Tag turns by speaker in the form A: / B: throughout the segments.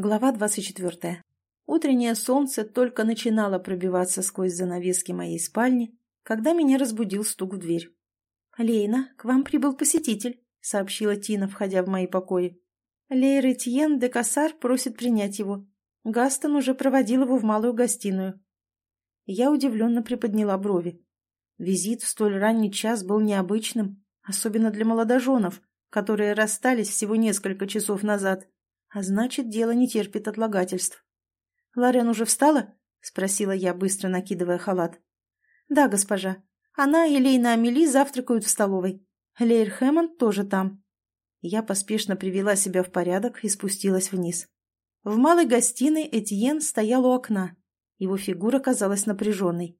A: Глава 24. Утреннее солнце только начинало пробиваться сквозь занавески моей спальни, когда меня разбудил стук в дверь. «Лейна, к вам прибыл посетитель», — сообщила Тина, входя в мои покои. «Лейр Этьен де Кассар просит принять его. Гастон уже проводил его в малую гостиную». Я удивленно приподняла брови. Визит в столь ранний час был необычным, особенно для молодоженов, которые расстались всего несколько часов назад. А значит, дело не терпит отлагательств. «Лорен уже встала?» — спросила я, быстро накидывая халат. «Да, госпожа. Она и Лейна Амели завтракают в столовой. Лейр Хэммонд тоже там». Я поспешно привела себя в порядок и спустилась вниз. В малой гостиной Этьен стоял у окна. Его фигура казалась напряженной.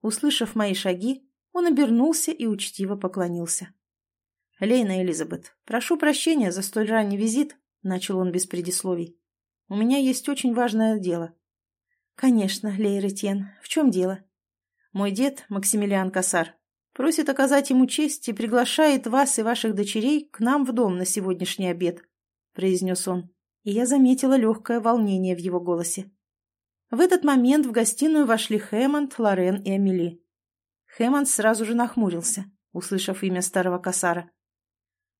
A: Услышав мои шаги, он обернулся и учтиво поклонился. «Лейна Элизабет, прошу прощения за столь ранний визит, начал он без предисловий. «У меня есть очень важное дело». «Конечно, Лейр. В чем дело?» «Мой дед, Максимилиан Касар, просит оказать ему честь и приглашает вас и ваших дочерей к нам в дом на сегодняшний обед», — произнес он, и я заметила легкое волнение в его голосе. В этот момент в гостиную вошли Хэммонд, Лорен и Амели. Хэммонд сразу же нахмурился, услышав имя старого Касара.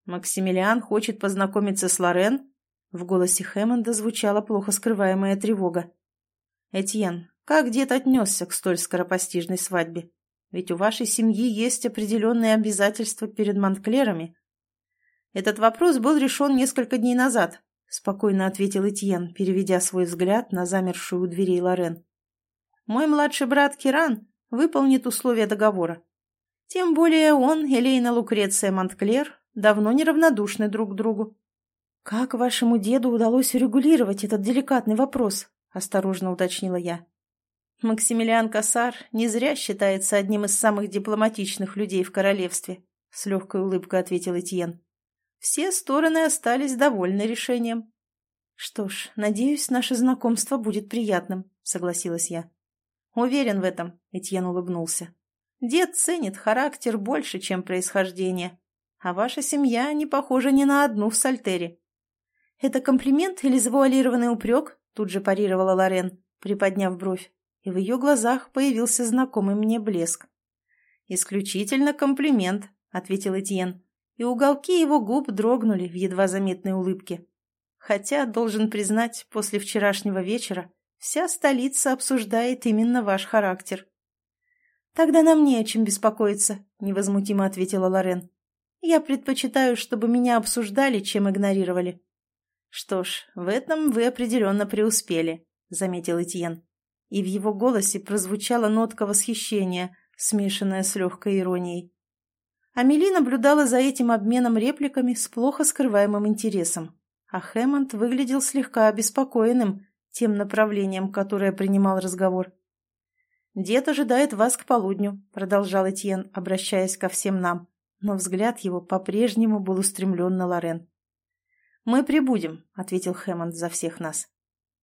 A: «Максимилиан хочет познакомиться с Лорен?» В голосе Хэммонда звучала плохо скрываемая тревога. «Этьен, как дед отнесся к столь скоропостижной свадьбе? Ведь у вашей семьи есть определенные обязательства перед Монтклерами». «Этот вопрос был решен несколько дней назад», — спокойно ответил Этьен, переведя свой взгляд на замершую у дверей Лорен. «Мой младший брат Киран выполнит условия договора. Тем более он, Элейна Лукреция Монтклер, давно неравнодушны друг к другу. «Как вашему деду удалось урегулировать этот деликатный вопрос?» – осторожно уточнила я. «Максимилиан Кассар не зря считается одним из самых дипломатичных людей в королевстве», – с легкой улыбкой ответил Этьен. «Все стороны остались довольны решением». «Что ж, надеюсь, наше знакомство будет приятным», — согласилась я. «Уверен в этом», — Этьен улыбнулся. «Дед ценит характер больше, чем происхождение, а ваша семья не похожа ни на одну в Сальтере. «Это комплимент или завуалированный упрек?» Тут же парировала Лорен, приподняв бровь, и в ее глазах появился знакомый мне блеск. «Исключительно комплимент», — ответил Этьен, и уголки его губ дрогнули в едва заметной улыбке. «Хотя, должен признать, после вчерашнего вечера вся столица обсуждает именно ваш характер». «Тогда нам не о чем беспокоиться», — невозмутимо ответила Лорен. «Я предпочитаю, чтобы меня обсуждали, чем игнорировали». «Что ж, в этом вы определенно преуспели», — заметил Этьен. И в его голосе прозвучала нотка восхищения, смешанная с легкой иронией. Амели наблюдала за этим обменом репликами с плохо скрываемым интересом, а Хэммонд выглядел слегка обеспокоенным тем направлением, которое принимал разговор. «Дед ожидает вас к полудню», — продолжал Этьен, обращаясь ко всем нам, но взгляд его по-прежнему был устремлен на Лорен. «Мы прибудем», — ответил Хэммонд за всех нас.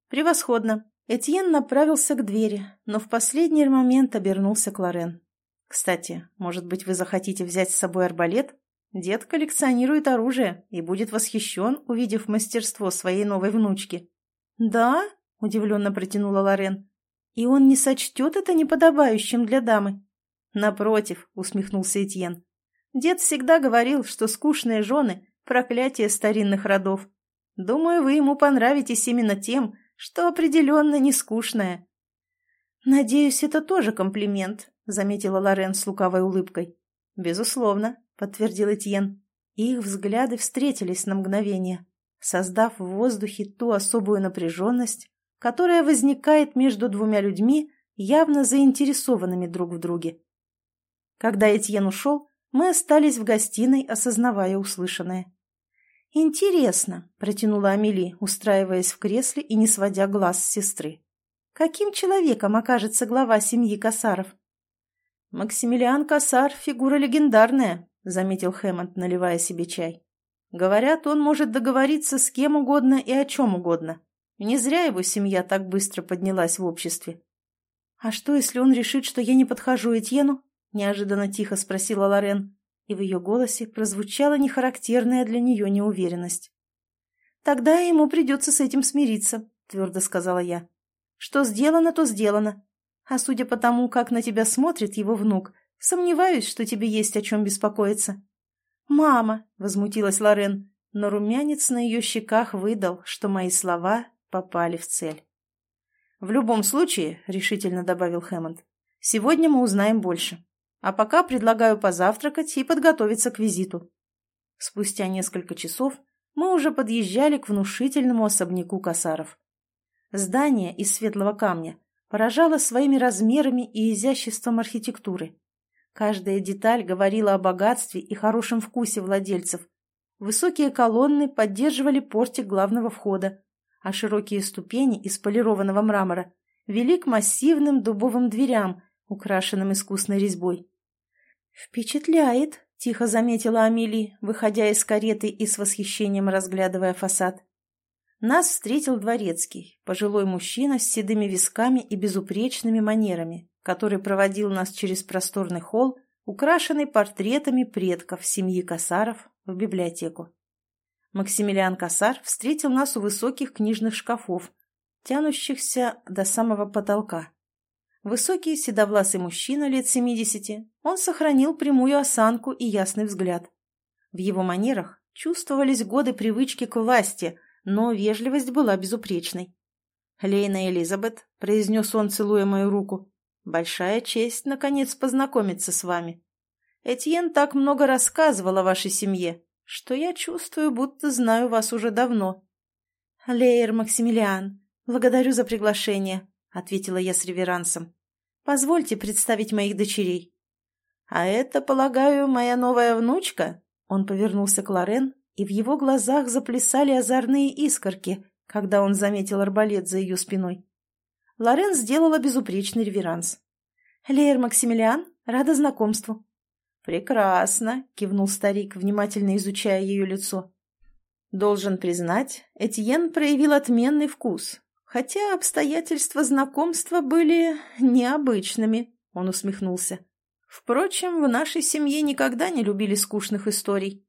A: «Превосходно». Этьен направился к двери, но в последний момент обернулся к Лорен. «Кстати, может быть, вы захотите взять с собой арбалет? Дед коллекционирует оружие и будет восхищен, увидев мастерство своей новой внучки». «Да?» — удивленно протянула Лорен. «И он не сочтет это неподобающим для дамы?» «Напротив», — усмехнулся Этьен. «Дед всегда говорил, что скучные жены Проклятие старинных родов. Думаю, вы ему понравитесь именно тем, что определенно не скучное. «Надеюсь, это тоже комплимент», — заметила Лорен с лукавой улыбкой. «Безусловно», — подтвердил Этьен. их взгляды встретились на мгновение, создав в воздухе ту особую напряженность, которая возникает между двумя людьми, явно заинтересованными друг в друге. Когда Этьен ушел, мы остались в гостиной, осознавая услышанное. «Интересно», — протянула Амели, устраиваясь в кресле и не сводя глаз с сестры. «Каким человеком окажется глава семьи Касаров?» «Максимилиан Касар — фигура легендарная», — заметил Хэммонд, наливая себе чай. «Говорят, он может договориться с кем угодно и о чем угодно. Не зря его семья так быстро поднялась в обществе». «А что, если он решит, что я не подхожу Этьену?» — неожиданно тихо спросила Лорен и в ее голосе прозвучала нехарактерная для нее неуверенность. «Тогда ему придется с этим смириться», твердо сказала я. «Что сделано, то сделано. А судя по тому, как на тебя смотрит его внук, сомневаюсь, что тебе есть о чем беспокоиться». «Мама!» — возмутилась Лорен, но румянец на ее щеках выдал, что мои слова попали в цель. «В любом случае», — решительно добавил Хэммонд, — «сегодня мы узнаем больше. А пока предлагаю позавтракать и подготовиться к визиту». Спустя несколько часов мы уже подъезжали к внушительному особняку Касаров. Здание из светлого камня поражало своими размерами и изяществом архитектуры. Каждая деталь говорила о богатстве и хорошем вкусе владельцев. Высокие колонны поддерживали портик главного входа, а широкие ступени из полированного мрамора вели к массивным дубовым дверям, украшенным искусной резьбой. «Впечатляет!» — тихо заметила Амели, выходя из кареты и с восхищением разглядывая фасад. Нас встретил дворецкий, пожилой мужчина с седыми висками и безупречными манерами, который проводил нас через просторный холл, украшенный портретами предков семьи Касаров, в библиотеку. Максимилиан Касар встретил нас у высоких книжных шкафов, тянущихся до самого потолка. Высокий седовласый мужчина лет семидесяти, он сохранил прямую осанку и ясный взгляд. В его манерах чувствовались годы привычки к власти, но вежливость была безупречной. «Лейна Элизабет», — произнес он, целуя мою руку, — «большая честь, наконец, познакомиться с вами. Этьен так много рассказывал о вашей семье, что я чувствую, будто знаю вас уже давно». «Лейер Максимилиан, благодарю за приглашение», — ответила я с реверансом. «Позвольте представить моих дочерей». «А это, полагаю, моя новая внучка?» Он повернулся к Лорен, и в его глазах заплясали озорные искорки, когда он заметил арбалет за ее спиной. Лорен сделала безупречный реверанс. «Лейер Максимилиан, рада знакомству». «Прекрасно», — кивнул старик, внимательно изучая ее лицо. Должен признать, Этьен проявил отменный вкус, хотя обстоятельства знакомства были необычными, — он усмехнулся. Впрочем, в нашей семье никогда не любили скучных историй.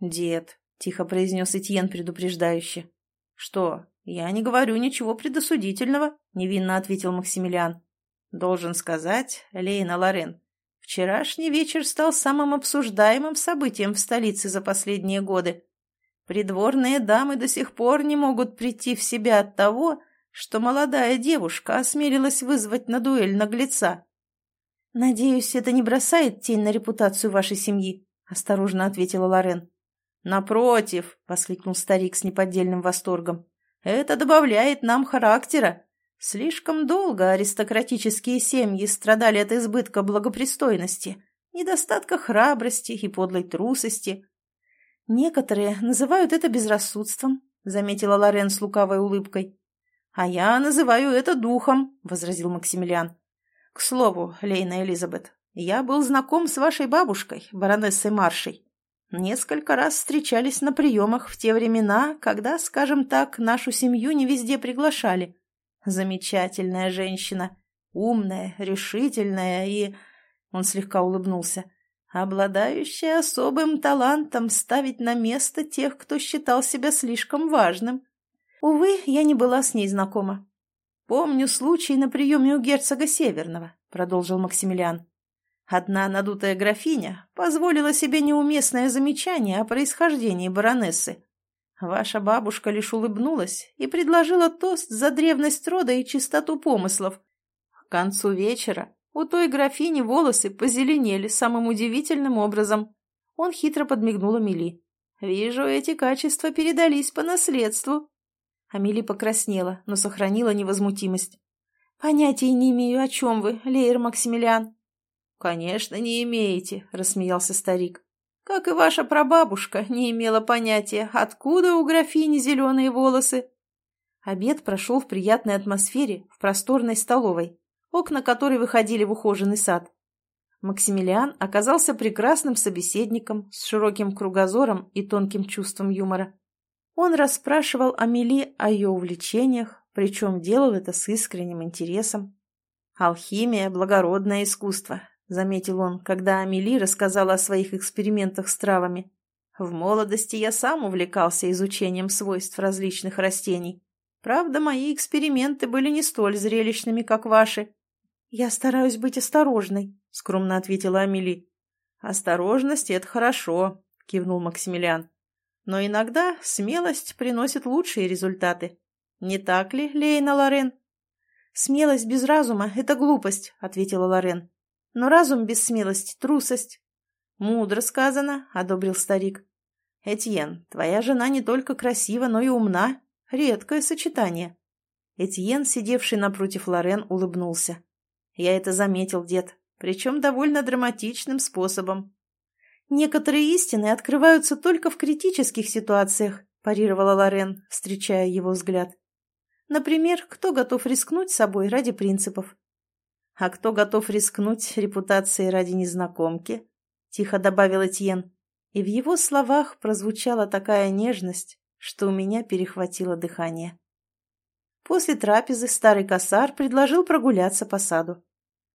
A: «Дед», — тихо произнес Этьен предупреждающе. «Что, я не говорю ничего предосудительного», — невинно ответил Максимилиан. «Должен сказать, Лейна Лорен, Вчерашний вечер стал самым обсуждаемым событием в столице за последние годы. Придворные дамы до сих пор не могут прийти в себя от того, что молодая девушка осмелилась вызвать на дуэль наглеца. «Надеюсь, это не бросает тень на репутацию вашей семьи», — осторожно ответила Лорен. «Напротив», — воскликнул старик с неподдельным восторгом, — «это добавляет нам характера. Слишком долго аристократические семьи страдали от избытка благопристойности, недостатка храбрости и подлой трусости. Некоторые называют это безрассудством, заметила Лорен с лукавой улыбкой. А я называю это духом, возразил Максимилиан. К слову, Лейна Элизабет, я был знаком с вашей бабушкой, баронессой Маршей. Несколько раз встречались на приемах в те времена, когда, скажем так, нашу семью не везде приглашали. Замечательная женщина. Умная, решительная и... Он слегка улыбнулся. Обладающая особым талантом ставить на место тех, кто считал себя слишком важным. Увы, я не была с ней знакома. «Помню случай на приеме у герцога Северного», — продолжил Максимилиан. Одна надутая графиня позволила себе неуместное замечание о происхождении баронессы. Ваша бабушка лишь улыбнулась и предложила тост за древность рода и чистоту помыслов. К концу вечера у той графини волосы позеленели самым удивительным образом. Он хитро подмигнул Амели. «Вижу, эти качества передались по наследству». Амели покраснела, но сохранила невозмутимость. «Понятия не имею, о чем вы, Лейер Максимилиан». «Конечно, не имеете», — рассмеялся старик как и ваша прабабушка не имела понятия, откуда у графини зеленые волосы. Обед прошел в приятной атмосфере в просторной столовой, окна которой выходили в ухоженный сад. Максимилиан оказался прекрасным собеседником с широким кругозором и тонким чувством юмора. Он расспрашивал Амели о ее увлечениях, причем делал это с искренним интересом. Алхимия – благородное искусство, — заметил он, когда Амели рассказала о своих экспериментах с травами. «В молодости я сам увлекался изучением свойств различных растений. Правда, мои эксперименты были не столь зрелищными, как ваши. Я стараюсь быть осторожной, скромно ответила Амели. Осторожность — это хорошо, кивнул Максимилиан. Но иногда смелость приносит лучшие результаты. Не так ли, Лейна Лорен? Смелость без разума — это глупость, ответила Лорен. Но разум без смелости — трусость. Мудро сказано, одобрил старик. Этьен, твоя жена не только красива, но и умна. Редкое сочетание. Этьен, сидевший напротив Лорен, улыбнулся. Я это заметил, дед, причем довольно драматичным способом. Некоторые истины открываются только в критических ситуациях, парировала Лорен, встречая его взгляд. Например, кто готов рискнуть собой ради принципов? А кто готов рискнуть репутацией ради незнакомки? Тихо добавил Этьен. И в его словах прозвучала такая нежность, что у меня перехватило дыхание. После трапезы старый косар предложил прогуляться по саду.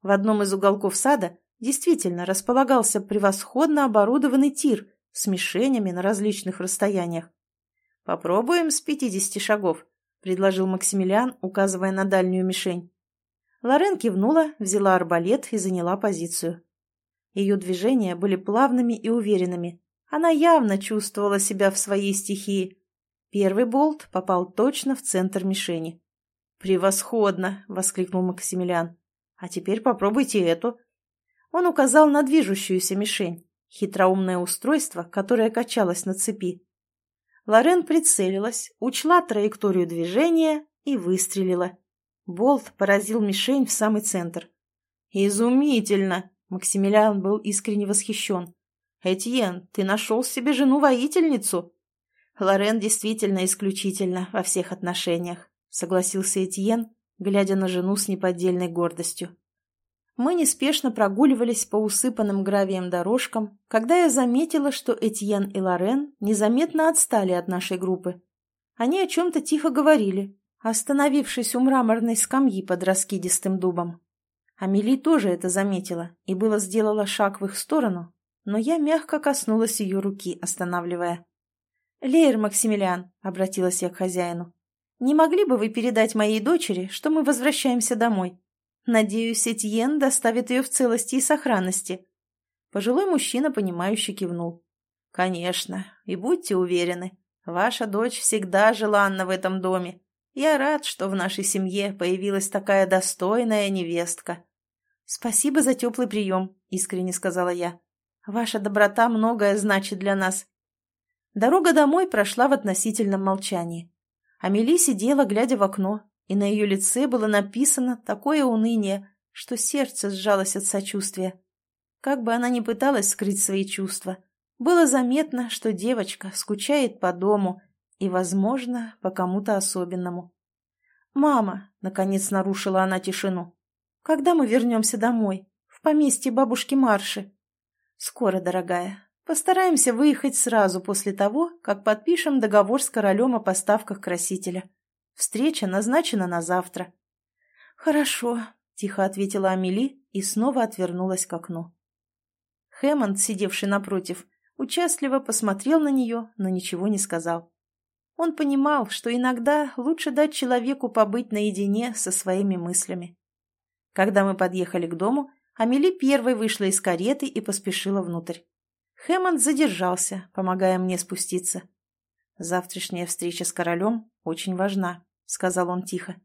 A: В одном из уголков сада действительно располагался превосходно оборудованный тир с мишенями на различных расстояниях. «Попробуем с пятидесяти шагов», — предложил Максимилиан, указывая на дальнюю мишень. Лорен кивнула, взяла арбалет и заняла позицию. Ее движения были плавными и уверенными. Она явно чувствовала себя в своей стихии. Первый болт попал точно в центр мишени. «Превосходно!» — воскликнул Максимилиан. «А теперь попробуйте эту». Он указал на движущуюся мишень, хитроумное устройство, которое качалось на цепи. Лорен прицелилась, учла траекторию движения и выстрелила. Болт поразил мишень в самый центр. «Изумительно!» — Максимилиан был искренне восхищен. «Этьен, ты нашел себе жену-воительницу!» «Лорен действительно исключительно во всех отношениях», — согласился Этьен, глядя на жену с неподдельной гордостью. Мы неспешно прогуливались по усыпанным гравием дорожкам, когда я заметила, что Этьен и Лорен незаметно отстали от нашей группы. Они о чем-то тихо говорили, остановившись у мраморной скамьи под раскидистым дубом. Амели тоже это заметила и было сделала шаг в их сторону, но я мягко коснулась ее руки, останавливая. «Лейер Максимилиан», — обратилась я к хозяину, — «не могли бы вы передать моей дочери, что мы возвращаемся домой? Надеюсь, Этьен доставит ее в целости и сохранности». Пожилой мужчина, понимающе кивнул. «Конечно, и будьте уверены, ваша дочь всегда желанна в этом доме. Я рад, что в нашей семье появилась такая достойная невестка». «Спасибо за теплый прием», — искренне сказала я. «Ваша доброта многое значит для нас». Дорога домой прошла в относительном молчании. Амели сидела, глядя в окно, и на ее лице было написано такое уныние, что сердце сжалось от сочувствия. Как бы она ни пыталась скрыть свои чувства, было заметно, что девочка скучает по дому и, возможно, по кому-то особенному. «Мама», — наконец нарушила она тишину, когда мы вернемся домой? В поместье бабушки Марши. Скоро, дорогая. Постараемся выехать сразу после того, как подпишем договор с королем о поставках красителя. Встреча назначена на завтра. Хорошо, тихо ответила Амели и снова отвернулась к окну. Хэммонд, сидевший напротив, участливо посмотрел на нее, но ничего не сказал. Он понимал, что иногда лучше дать человеку побыть наедине со своими мыслями. Когда мы подъехали к дому, Амели первой вышла из кареты и поспешила внутрь. Хэммонд задержался, помогая мне спуститься. «Завтрашняя встреча с королем очень важна», — сказал он тихо.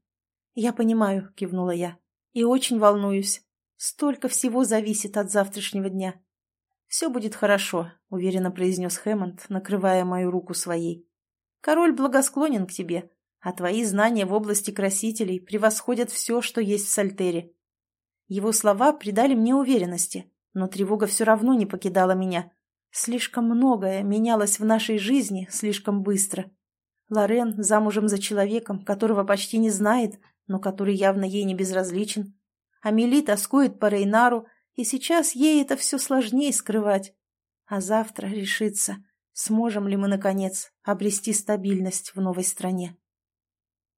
A: «Я понимаю», — кивнула я, — «и очень волнуюсь. Столько всего зависит от завтрашнего дня». «Все будет хорошо», — уверенно произнес Хэммонд, накрывая мою руку своей. «Король благосклонен к тебе, а твои знания в области красителей превосходят все, что есть в Сальтере. Его слова придали мне уверенности, но тревога все равно не покидала меня. Слишком многое менялось в нашей жизни слишком быстро. Лорен замужем за человеком, которого почти не знает, но который явно ей не безразличен. Амели тоскует по Рейнару, и сейчас ей это все сложнее скрывать. А завтра решится, сможем ли мы, наконец, обрести стабильность в новой стране.